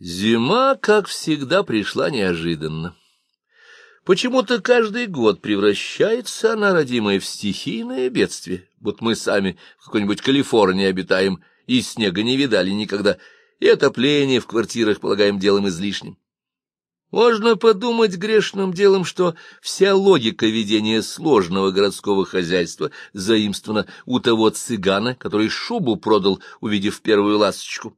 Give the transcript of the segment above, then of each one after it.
Зима, как всегда, пришла неожиданно. Почему-то каждый год превращается она, родимая, в стихийное бедствие, будто мы сами в какой-нибудь Калифорнии обитаем и снега не видали никогда, и отопление в квартирах полагаем делом излишним. Можно подумать грешным делом, что вся логика ведения сложного городского хозяйства заимствована у того цыгана, который шубу продал, увидев первую ласточку.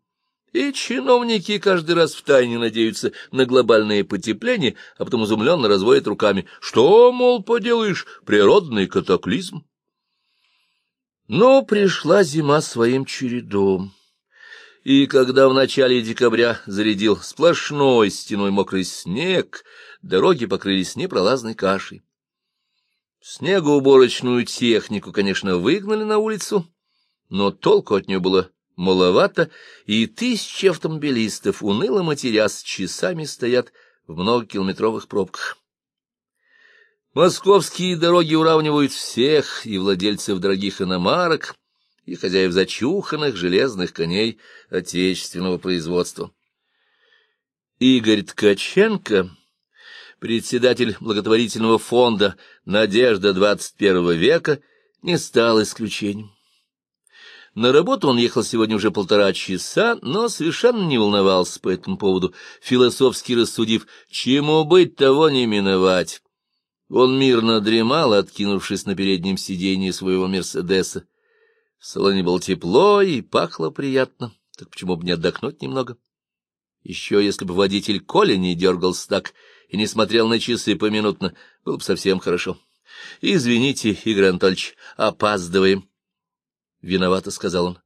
И чиновники каждый раз втайне надеются на глобальное потепление, а потом изумленно разводят руками. Что, мол, поделаешь, природный катаклизм? Но пришла зима своим чередом. И когда в начале декабря зарядил сплошной стеной мокрый снег, дороги покрылись непролазной кашей. Снегоуборочную технику, конечно, выгнали на улицу, но толку от нее было маловато, и тысячи автомобилистов, уныло матерясь, часами стоят в многокилометровых пробках. Московские дороги уравнивают всех, и владельцев дорогих иномарок, и хозяев зачуханных железных коней отечественного производства. Игорь Ткаченко, председатель благотворительного фонда «Надежда 21 века», не стал исключением. На работу он ехал сегодня уже полтора часа, но совершенно не волновался по этому поводу, философски рассудив, чему быть, того не миновать. Он мирно дремал, откинувшись на переднем сиденье своего «Мерседеса». В салоне было тепло и пахло приятно, так почему бы не отдохнуть немного? Еще если бы водитель Коля не дергался так и не смотрел на часы поминутно, было бы совсем хорошо. — Извините, Игорь Анатольевич, опаздываем. — виновато сказал он.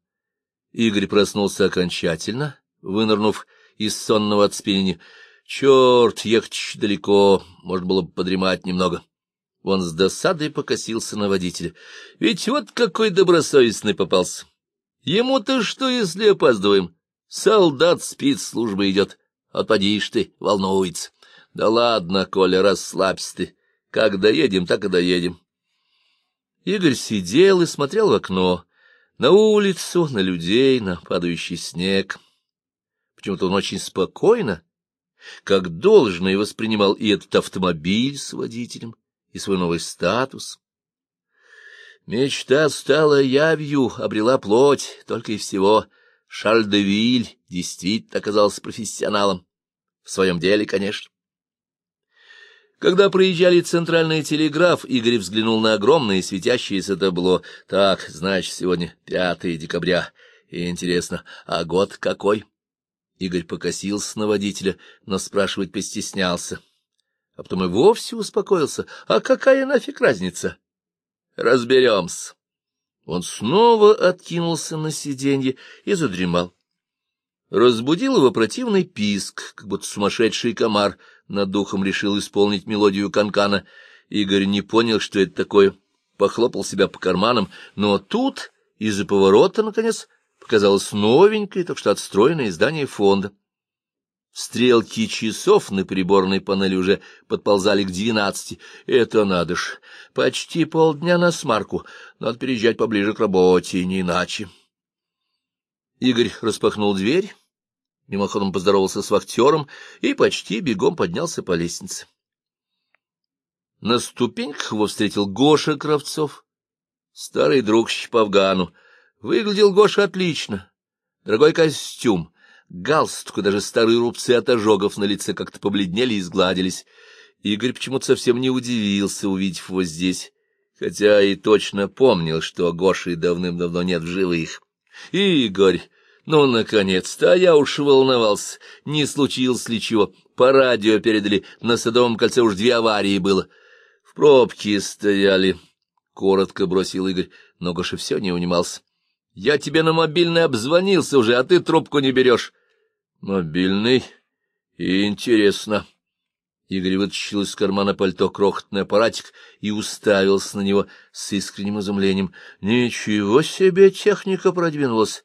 Игорь проснулся окончательно, вынырнув из сонного отспенения. Черт, ехать далеко, может было бы подремать немного. Он с досадой покосился на водителя. Ведь вот какой добросовестный попался. Ему-то что, если опаздываем? Солдат спит, служба идет. Отпадишь ты, волнуется. Да ладно, Коля, расслабься ты. Как доедем, так и доедем. Игорь сидел и смотрел в окно на улицу, на людей, на падающий снег. Почему-то он очень спокойно, как должное, воспринимал и этот автомобиль с водителем, и свой новый статус. Мечта стала явью, обрела плоть, только и всего. Шарль де Виль действительно оказался профессионалом. В своем деле, конечно. Когда проезжали центральный телеграф, Игорь взглянул на огромное светящееся табло. Так, значит, сегодня 5 декабря. И интересно, а год какой? Игорь покосился на водителя, но спрашивать постеснялся. А потом и вовсе успокоился. А какая нафиг разница? Разберемся. Он снова откинулся на сиденье и задремал. Разбудил его противный писк, как будто сумасшедший комар над духом решил исполнить мелодию канкана. Игорь не понял, что это такое, похлопал себя по карманам, но тут из-за поворота, наконец, показалось новенькое, так что отстроенное здание фонда. Стрелки часов на приборной панели уже подползали к двенадцати. Это надо ж, почти полдня на смарку. Надо переезжать поближе к работе, не иначе. Игорь распахнул дверь, мимоходом поздоровался с вахтером и почти бегом поднялся по лестнице. На ступеньках его встретил Гоша Кравцов, старый друг Щеповгану. Выглядел Гоша отлично. Дорогой костюм, галстук даже старые рубцы от ожогов на лице как-то побледнели и сгладились. Игорь почему-то совсем не удивился, увидев его здесь, хотя и точно помнил, что Гоши давным-давно нет в живых. Игорь, ну, наконец-то, а я уж волновался, не случилось ли чего. По радио передали, на Садовом кольце уж две аварии было. В пробке стояли, — коротко бросил Игорь, но Гоша все не унимался. Я тебе на мобильный обзвонился уже, а ты трубку не берешь. Мобильный? Интересно. Игорь вытащил из кармана пальто крохотный аппаратик и уставился на него с искренним изумлением. Ничего себе техника продвинулась!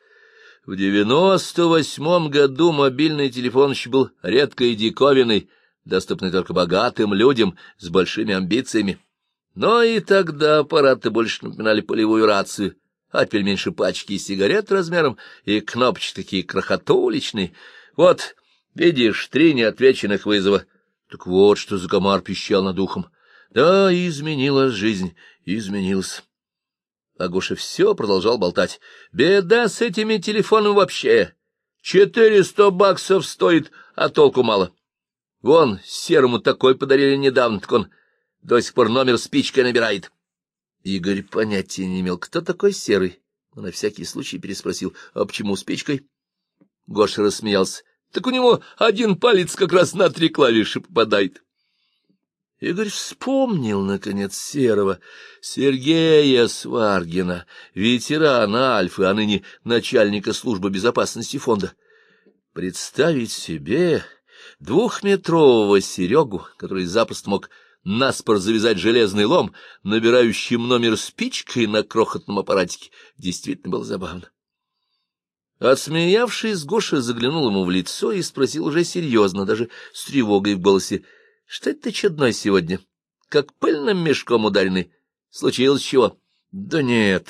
В девяносто восьмом году мобильный телефон еще был редкой диковиной, доступный только богатым людям с большими амбициями. Но и тогда аппараты больше напоминали полевую рацию — а теперь меньше пачки сигарет размером, и кнопочки такие крохотуличные. Вот Видишь, три неотвеченных вызова. Так вот, что за комар пищал над ухом. Да, изменилась жизнь, изменилась. А Гоша все продолжал болтать. Беда с этими телефонами вообще. Четыреста баксов стоит, а толку мало. Вон, серому такой подарили недавно, так он до сих пор номер спичкой набирает. Игорь понятия не имел, кто такой серый, но на всякий случай переспросил, а почему спичкой? Гоша рассмеялся. Так у него один палец как раз на три клавиши попадает. Игорь вспомнил, наконец, Серого, Сергея Сваргина, ветерана Альфы, а ныне начальника службы безопасности фонда. Представить себе двухметрового Серегу, который запросто мог наспор завязать железный лом, набирающим номер спичкой на крохотном аппаратике, действительно было забавно. Отсмеявшись, Гоша заглянул ему в лицо и спросил уже серьезно, даже с тревогой в голосе, — Что это ты чудной сегодня? Как пыльным мешком ударенный. Случилось чего? — Да нет.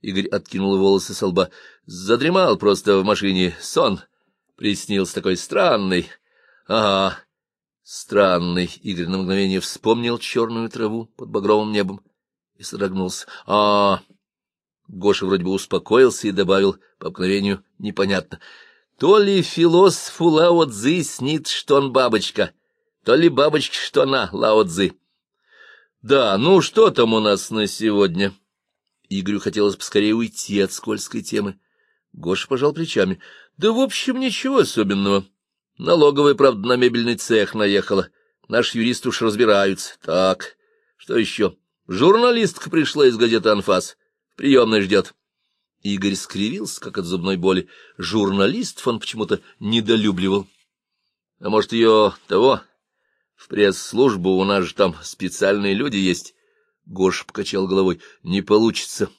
Игорь откинул волосы со лба. Задремал просто в машине. Сон приснился такой странный. Ага, странный. Игорь на мгновение вспомнил черную траву под багровым небом и содрогнулся. А, -а, -а Гоша вроде бы успокоился и добавил по обыкновению непонятно. То ли философу Лао Цзы снит, что он бабочка, то ли бабочка, что она Лао Цзы. Да, ну что там у нас на сегодня? Игорю хотелось поскорее уйти от скользкой темы. Гоша пожал плечами. Да, в общем, ничего особенного. Налоговая, правда, на мебельный цех наехала. Наш юрист уж разбираются. Так, что еще? Журналистка пришла из газеты «Анфас». Приемный ждет. Игорь скривился, как от зубной боли. Журналистов он почему-то недолюбливал. А может, ее того? В пресс-службу у нас же там специальные люди есть. Гош покачал головой. Не получится.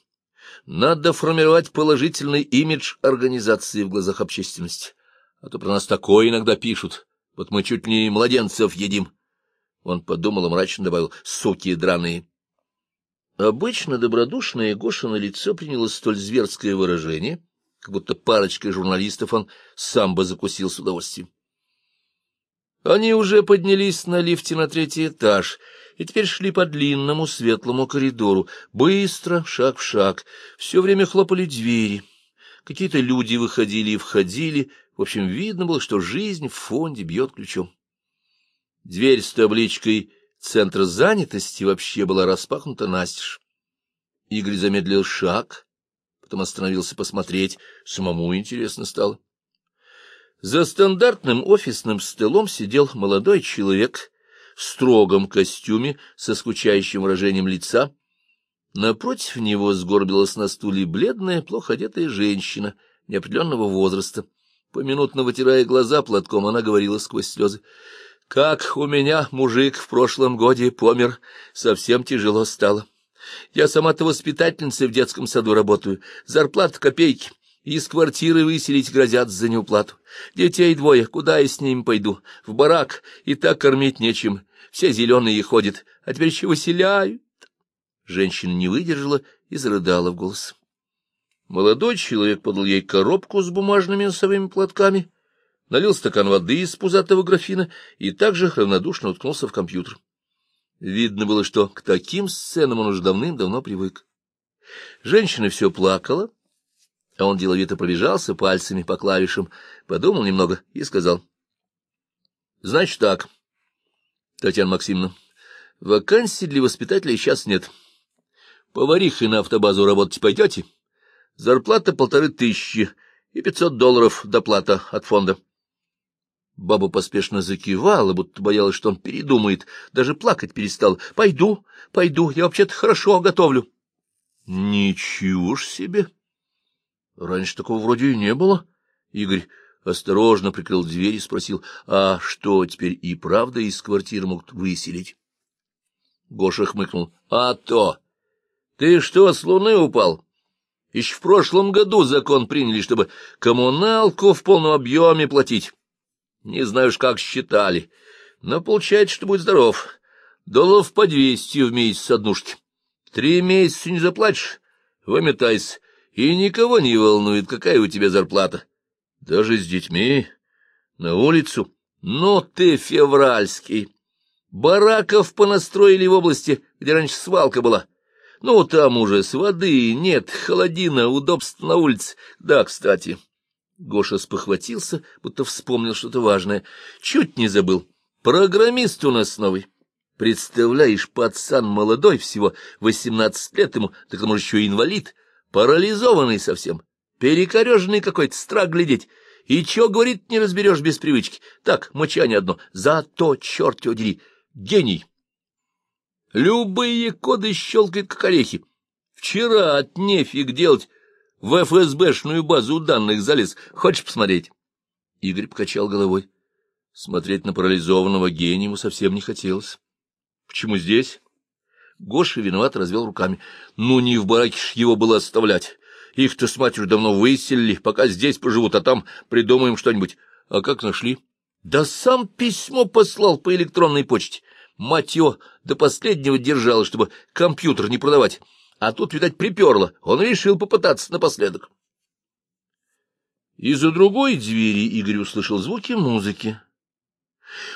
Надо формировать положительный имидж организации в глазах общественности. А то про нас такое иногда пишут. Вот мы чуть не младенцев едим. Он подумал и мрачно добавил. Суки драные. Обычно добродушное Гошино лицо приняло столь зверское выражение, как будто парочкой журналистов он сам бы закусил с удовольствием. Они уже поднялись на лифте на третий этаж и теперь шли по длинному светлому коридору, быстро, шаг в шаг, все время хлопали двери. Какие-то люди выходили и входили, в общем, видно было, что жизнь в фонде бьет ключом. Дверь с табличкой Центр занятости вообще была распахнута настежь. Игорь замедлил шаг, потом остановился посмотреть, самому интересно стало. За стандартным офисным столом сидел молодой человек в строгом костюме со скучающим выражением лица. Напротив него сгорбилась на стуле бледная, плохо одетая женщина неопределенного возраста. Поминутно вытирая глаза платком, она говорила сквозь слезы. Как у меня мужик в прошлом годе помер, совсем тяжело стало. Я сама-то воспитательницей в детском саду работаю, зарплата копейки. Из квартиры выселить грозят за неуплату. Детей двое, куда я с ними пойду? В барак, и так кормить нечем. Все зеленые ходят, а теперь еще выселяют. Женщина не выдержала и зарыдала в голос. Молодой человек подал ей коробку с бумажными носовыми платками налил стакан воды из пузатого графина и также равнодушно уткнулся в компьютер. Видно было, что к таким сценам он уже давным-давно привык. Женщина все плакала, он деловито пробежался пальцами по клавишам, подумал немного и сказал. — Значит так, Татьяна Максимовна, вакансий для воспитателей сейчас нет. Поварихой на автобазу работать пойдете? Зарплата полторы тысячи и пятьсот долларов доплата от фонда. Баба поспешно закивала, будто боялась, что он передумает, даже плакать перестал. — Пойду, пойду, я вообще-то хорошо готовлю. — Ничего ж себе! Раньше такого вроде и не было. Игорь осторожно прикрыл дверь и спросил, а что, теперь и правда из квартиры могут выселить? Гоша хмыкнул. — А то! Ты что, с луны упал? Еще в прошлом году закон приняли, чтобы коммуналку в полном объеме платить. Не знаю уж, как считали, но получается, что будет здоров. Долларов по двести в месяц однушки. Три месяца не заплатишь, выметайся, и никого не волнует, какая у тебя зарплата. Даже с детьми. На улицу? Ну ты февральский. Бараков понастроили в области, где раньше свалка была. Ну, там уже с воды нет, холодина, удобство на улице. Да, кстати. Гоша спохватился, будто вспомнил что-то важное. Чуть не забыл. Программист у нас новый. Представляешь, пацан молодой, всего восемнадцать лет ему, так он еще инвалид, парализованный совсем, перекореженный какой-то, страх глядеть. И чё, говорит, не разберешь без привычки. Так, мочание одно. Зато, черт его дери, гений. Любые коды щелкает, как орехи. Вчера от нефиг делать в ФСБшную базу данных залез. Хочешь посмотреть? Игорь покачал головой. Смотреть на парализованного гения ему совсем не хотелось. Почему здесь? Гоша виноват развел руками. Ну, не в бараке ж его было оставлять. Их-то с матерью давно выселили, пока здесь поживут, а там придумаем что-нибудь. А как нашли? Да сам письмо послал по электронной почте. Мать его до последнего держала, чтобы компьютер не продавать. А тут, видать, приперло. Он решил попытаться напоследок. Из-за другой двери Игорь услышал звуки музыки.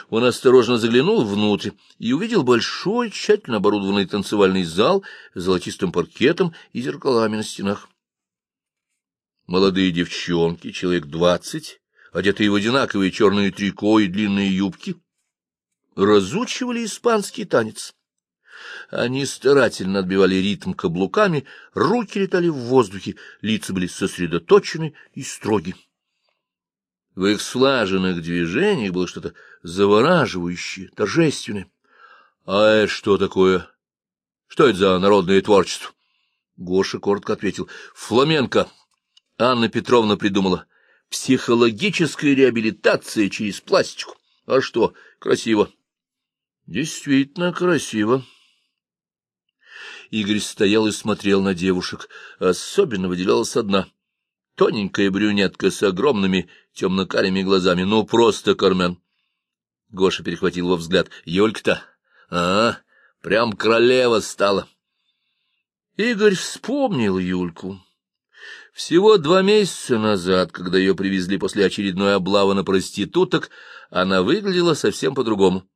Он осторожно заглянул внутрь и увидел большой, тщательно оборудованный танцевальный зал с золотистым паркетом и зеркалами на стенах. Молодые девчонки, человек двадцать, одетые в одинаковые черные трико и длинные юбки, разучивали испанский танец. Они старательно отбивали ритм каблуками, руки летали в воздухе, лица были сосредоточены и строги. В их слаженных движениях было что-то завораживающее, торжественное. А это что такое? Что это за народное творчество? Гоша коротко ответил. Фламенко. Анна Петровна придумала. Психологическая реабилитация через пластику. А что, красиво. Действительно красиво. Игорь стоял и смотрел на девушек. Особенно выделялась одна. Тоненькая брюнетка с огромными темно-карими глазами. Ну, просто Кармен. Гоша перехватил его взгляд. Юлька-то, а, прям королева стала. Игорь вспомнил Юльку. Всего два месяца назад, когда ее привезли после очередной облавы на проституток, она выглядела совсем по-другому.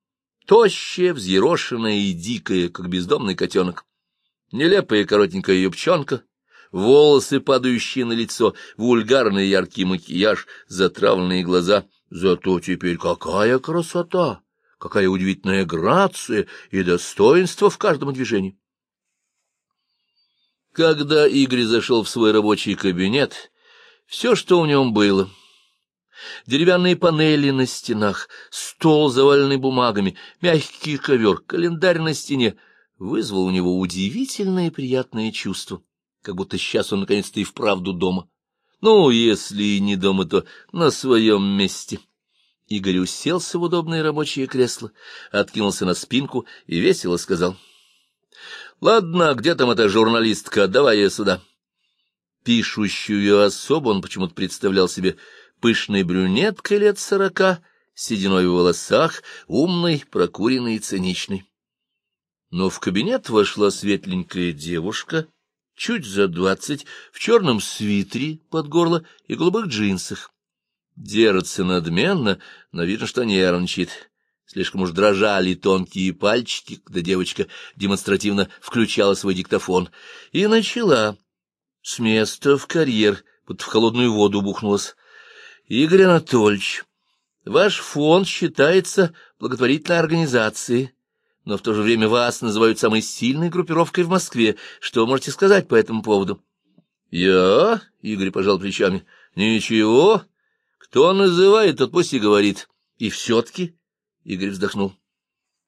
Тощая, взъерошенная и дикая, как бездомный котенок. Нелепая коротенькая юбчонка, волосы, падающие на лицо, вульгарный яркий макияж, затравленные глаза. Зато теперь какая красота! Какая удивительная грация и достоинство в каждом движении! Когда Игорь зашел в свой рабочий кабинет, все, что в нем было — Деревянные панели на стенах, стол, заваленный бумагами, мягкий ковер, календарь на стене вызвал у него удивительное и приятное чувство, как будто сейчас он наконец-то и вправду дома. Ну, если и не дома, то на своем месте. Игорь уселся в удобное рабочее кресло, откинулся на спинку и весело сказал. — Ладно, где там эта журналистка? Давай ее сюда. Пишущую особу он почему-то представлял себе пышной брюнеткой лет сорока, сединой в волосах, умной, прокуренной и циничной. Но в кабинет вошла светленькая девушка, чуть за двадцать, в черном свитере под горло и голубых джинсах. Держится надменно, но видно, что нервничает. Слишком уж дрожали тонкие пальчики, когда девочка демонстративно включала свой диктофон. И начала. С места в карьер, будто в холодную воду бухнулась. Игорь Анатольевич, ваш фонд считается благотворительной организацией, но в то же время вас называют самой сильной группировкой в Москве. Что можете сказать по этому поводу? Я, Игорь пожал плечами, ничего. Кто называет, тот пусть и говорит. И все-таки, Игорь вздохнул.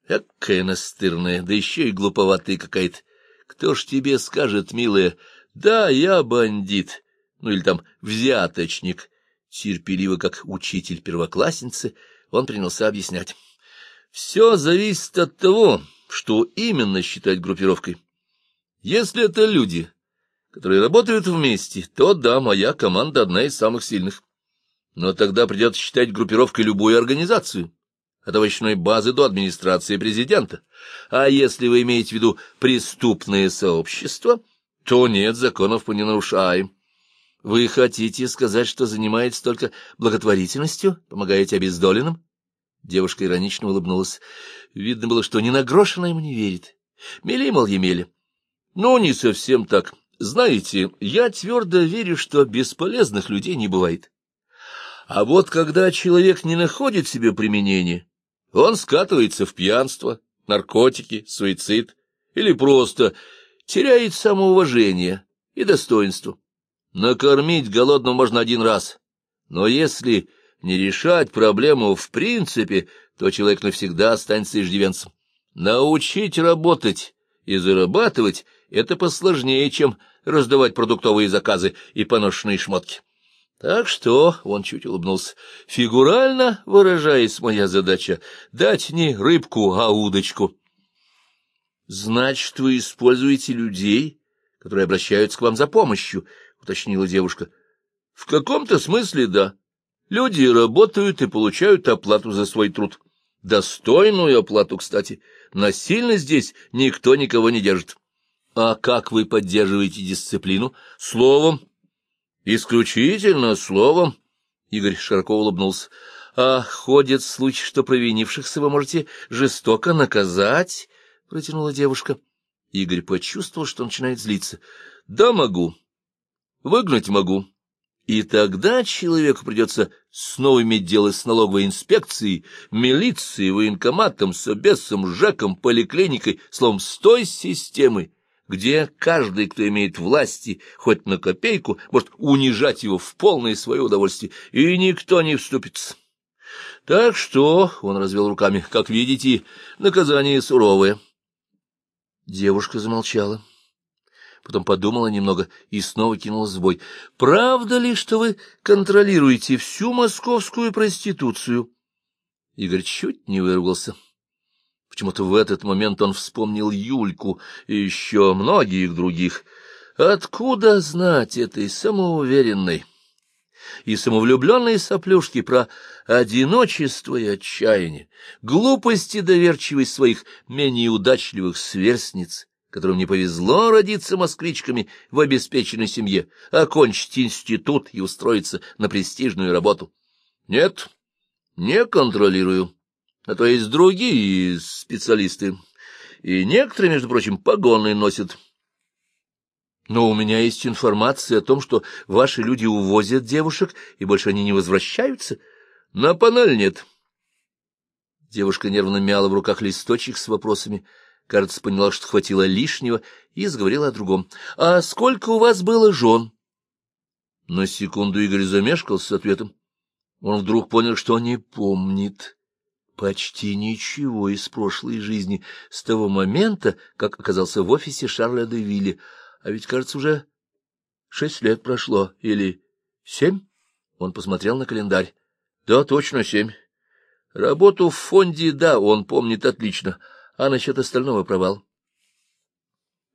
Какая настырная, да еще и глуповатая какая-то. Кто ж тебе скажет, милая, да, я бандит, ну или там взяточник, терпеливо, как учитель первоклассницы, он принялся объяснять. Все зависит от того, что именно считать группировкой. Если это люди, которые работают вместе, то да, моя команда одна из самых сильных. Но тогда придется считать группировкой любую организацию, от овощной базы до администрации президента. А если вы имеете в виду преступное сообщество, то нет, законов мы не нарушаем. Вы хотите сказать, что занимаетесь только благотворительностью, помогаете обездоленным? Девушка иронично улыбнулась. Видно было, что ни на грош она ему не верит. Мели, мол, Емеля. Ну, не совсем так. Знаете, я твердо верю, что бесполезных людей не бывает. А вот когда человек не находит себе применения, он скатывается в пьянство, наркотики, суицид или просто теряет самоуважение и достоинство. Накормить голодного можно один раз, но если не решать проблему в принципе, то человек навсегда останется иждивенцем. Научить работать и зарабатывать — это посложнее, чем раздавать продуктовые заказы и поношенные шмотки. Так что, — он чуть улыбнулся, — фигурально выражаясь, моя задача — дать не рыбку, а удочку. — Значит, вы используете людей, которые обращаются к вам за помощью, — уточнила девушка. — В каком-то смысле, да. Люди работают и получают оплату за свой труд. Достойную оплату, кстати. Насильно здесь никто никого не держит. А как вы поддерживаете дисциплину? Словом. Исключительно словом. Игорь широко улыбнулся. А ходит случай, что провинившихся вы можете жестоко наказать? Протянула девушка. Игорь почувствовал, что начинает злиться. Да, могу. Выгнать могу. И тогда человеку придется снова иметь дело с налоговой инспекцией, милицией, военкоматом, собесом, ЖЭКом, поликлиникой, словом, с той системой, где каждый, кто имеет власти хоть на копейку, может унижать его в полное свое удовольствие, и никто не вступится. Так что, — он развел руками, — как видите, наказание суровое. Девушка замолчала потом подумала немного и снова кинулась в. «Правда ли, что вы контролируете всю московскую проституцию?» Игорь чуть не вырвался. Почему-то в этот момент он вспомнил Юльку и еще многих других. Откуда знать этой самоуверенной и самовлюбленной соплюшки про одиночество и отчаяние, глупости и доверчивость своих менее удачливых сверстниц, которым не повезло родиться москвичками в обеспеченной семье, окончить институт и устроиться на престижную работу. Нет, не контролирую. А то есть другие специалисты. И некоторые, между прочим, погоны носят. Но у меня есть информация о том, что ваши люди увозят девушек, и больше они не возвращаются. На паналь нет. Девушка нервно мяла в руках листочек с вопросами — кажется, поняла, что хватило лишнего, и заговорила о другом. — А сколько у вас было жен? На секунду Игорь замешкался с ответом. Он вдруг понял, что не помнит почти ничего из прошлой жизни с того момента, как оказался в офисе Шарля де Вилли. А ведь, кажется, уже шесть лет прошло. Или семь? Он посмотрел на календарь. Да, точно семь. Работу в фонде, да, он помнит отлично — а насчет остального провал.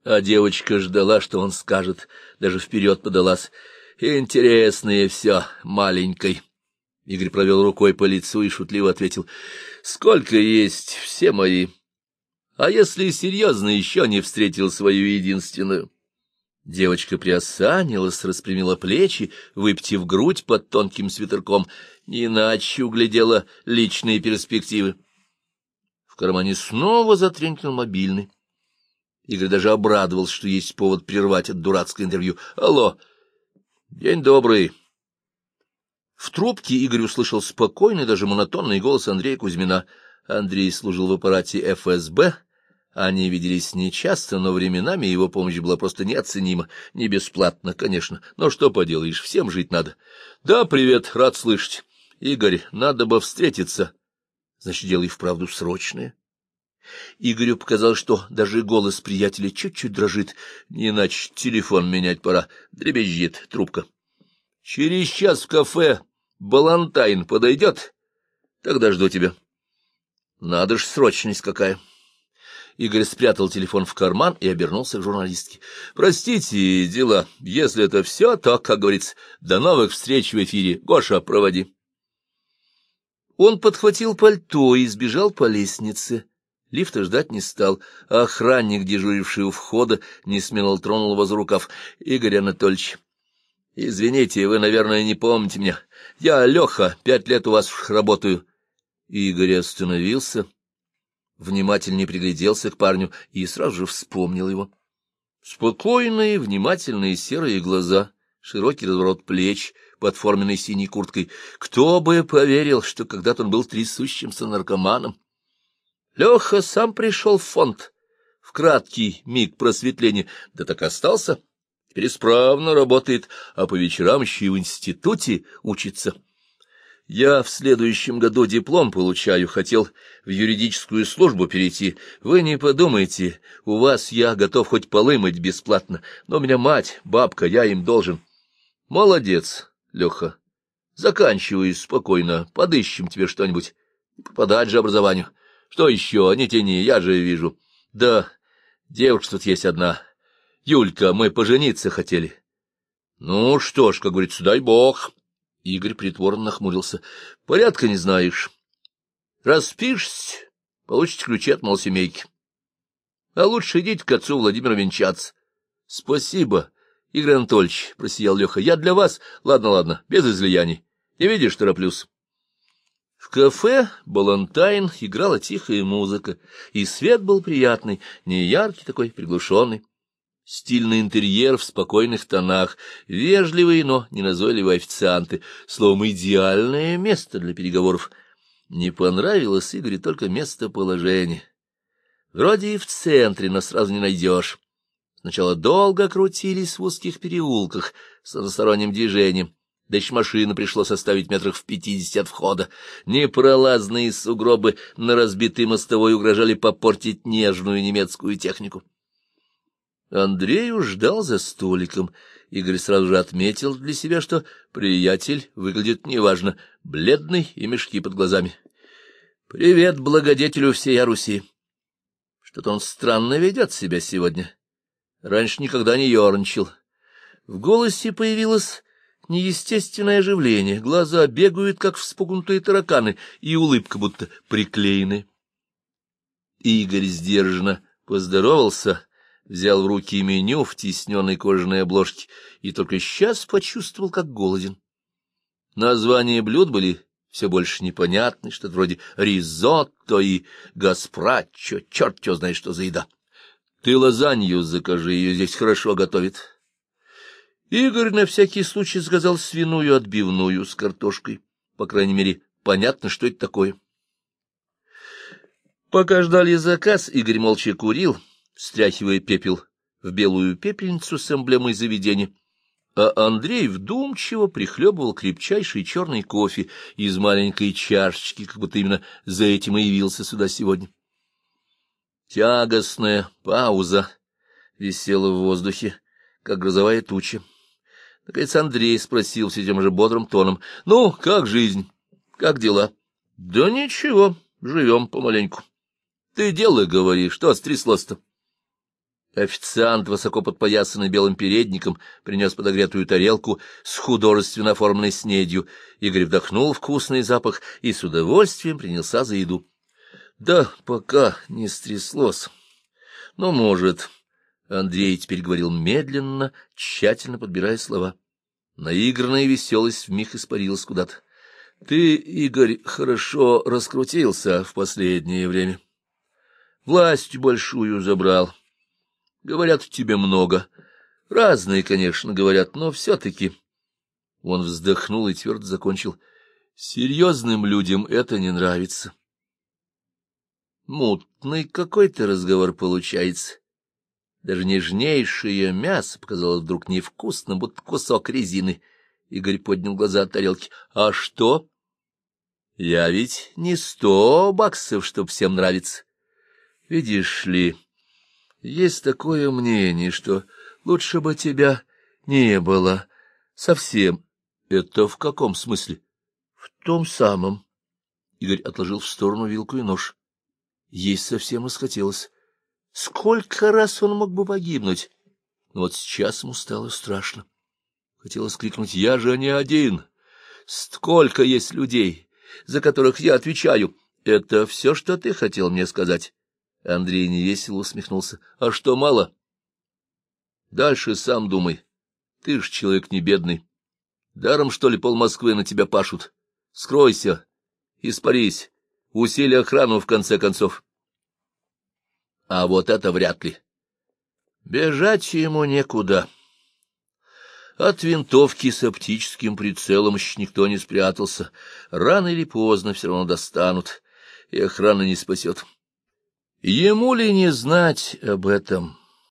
А девочка ждала, что он скажет, даже вперед подалась. Интересное все, маленькой. Игорь провел рукой по лицу и шутливо ответил. Сколько есть, все мои. А если серьезно, еще не встретил свою единственную? Девочка приосанилась, распрямила плечи, выптив грудь под тонким свитерком, иначе углядела личные перспективы кармане снова затренькнул мобильный. Игорь даже обрадовался, что есть повод прервать это дурацкое интервью. «Алло! День добрый!» В трубке Игорь услышал спокойный, даже монотонный голос Андрея Кузьмина. Андрей служил в аппарате ФСБ. Они виделись нечасто, но временами его помощь была просто неоценима. Не бесплатно, конечно. Но что поделаешь, всем жить надо. — Да, привет, рад слышать. Игорь, надо бы встретиться значит, дело и вправду срочное. Игорю показалось, что даже голос приятеля чуть-чуть дрожит, не иначе телефон менять пора, дребезжит трубка. — Через час в кафе Балантайн подойдет? Тогда жду тебя. Надо ж срочность какая. Игорь спрятал телефон в карман и обернулся к журналистке. — Простите, дела. Если это все, то, как говорится, до новых встреч в эфире. Гоша, проводи. Он подхватил пальто и сбежал по лестнице. Лифта ждать не стал, а охранник, дежуривший у входа, не смело тронул его за рукав. — Игорь Анатольевич, Извините, вы, наверное, не помните меня. Я Леха, пять лет у вас работаю. Игорь остановился, внимательнее пригляделся к парню и сразу же вспомнил его. Спокойные, внимательные серые глаза, широкий разворот плеч под форменной синей курткой. Кто бы поверил, что когда-то он был трясущимся наркоманом? Леха сам пришел в фонд в краткий миг просветления, да так остался. Теперь работает, а по вечерам еще и в институте учится. Я в следующем году диплом получаю, хотел в юридическую службу перейти. Вы не подумайте, у вас я готов хоть полы мыть бесплатно, но у меня мать, бабка, я им должен. Молодец, Леха. Заканчивай спокойно, подыщем тебе что-нибудь. Попадать же образованию. Что еще, не тяни, я же вижу. Да, девушка тут есть одна. Юлька, мы пожениться хотели. Ну что ж, как говорится, дай бог. Игорь притворно нахмурился. — Порядка не знаешь. Распишись, получите ключи от малосемейки. А лучше идите к отцу Владимиру венчаться. — Спасибо, Игорь Анатольевич, — просиял Леха. — Я для вас... Ладно, ладно, без излияний. Не видишь, тороплюсь. В кафе «Балантайн» играла тихая музыка, и свет был приятный, не яркий такой, приглушенный. Стильный интерьер в спокойных тонах, вежливые, но не назойливые официанты, словом, идеальное место для переговоров. Не понравилось Игорю только местоположение. Вроде и в центре, но сразу не найдешь. Сначала долго крутились в узких переулках с разносторонним движением, да еще машину пришлось оставить метрах в пятьдесят от входа. Непролазные сугробы на разбитой мостовой угрожали попортить нежную немецкую технику. Андрею ждал за столиком. Игорь сразу же отметил для себя, что приятель выглядит неважно, бледный и мешки под глазами. — Привет благодетелю всей Руси. Что-то он странно ведет себя сегодня. Раньше никогда не ерничал. В голосе появилось неестественное оживление, глаза бегают, как вспугнутые тараканы, и улыбка будто приклеены. Игорь сдержанно поздоровался взял в руки меню в тисненной кожаной обложке и только сейчас почувствовал, как голоден. Названия блюд были все больше непонятны, что-то вроде ризотто и гаспраччо, черт его знает, что за еда. Ты лазанью закажи, ее здесь хорошо готовят. Игорь на всякий случай заказал свиную отбивную с картошкой. По крайней мере, понятно, что это такое. Пока ждали заказ, Игорь молча курил, стряхивая пепел в белую пепельницу с эмблемой заведения, а Андрей вдумчиво прихлебывал крепчайший черный кофе из маленькой чашечки, как будто именно за этим и явился сюда сегодня. Тягостная пауза висела в воздухе, как грозовая туча. Наконец Андрей спросил все тем же бодрым тоном, — Ну, как жизнь? Как дела? — Да ничего, живем помаленьку. — Ты дело говори, что стряслось-то? Официант, высоко подпоясанный белым передником, принес подогретую тарелку с художественно оформленной снедью. Игорь вдохнул вкусный запах и с удовольствием принялся за еду. — Да, пока не стряслось. Но, может... Андрей теперь говорил медленно, тщательно подбирая слова. Наигранная веселость вмиг испарилась куда-то. — Ты, Игорь, хорошо раскрутился в последнее время. Власть большую забрал. — Говорят, тебе много. Разные, конечно, говорят, но все-таки... Он вздохнул и твердо закончил. Серьезным людям это не нравится. Мутный какой-то разговор получается. Даже нежнейшее мясо показалось вдруг невкусным, будто кусок резины. Игорь поднял глаза от тарелки. — А что? — Я ведь не сто баксов, чтоб всем нравится. Видишь ли... Есть такое мнение, что лучше бы тебя не было. Совсем. Это в каком смысле? В том самом. Игорь отложил в сторону вилку и нож. Есть совсем расхотелось. Сколько раз он мог бы погибнуть? Но вот сейчас ему стало страшно. Хотелось крикнуть «Я же не один! Сколько есть людей, за которых я отвечаю! Это все, что ты хотел мне сказать?» Андрей невесело усмехнулся. — А что, мало? — Дальше сам думай. Ты ж человек не бедный. Даром, что ли, пол Москвы на тебя пашут? Скройся, испарись, усили охрану, в конце концов. А вот это вряд ли. Бежать ему некуда. От винтовки с оптическим прицелом еще никто не спрятался. Рано или поздно все равно достанут, и охрана не спасет. Ему ли не знать об этом?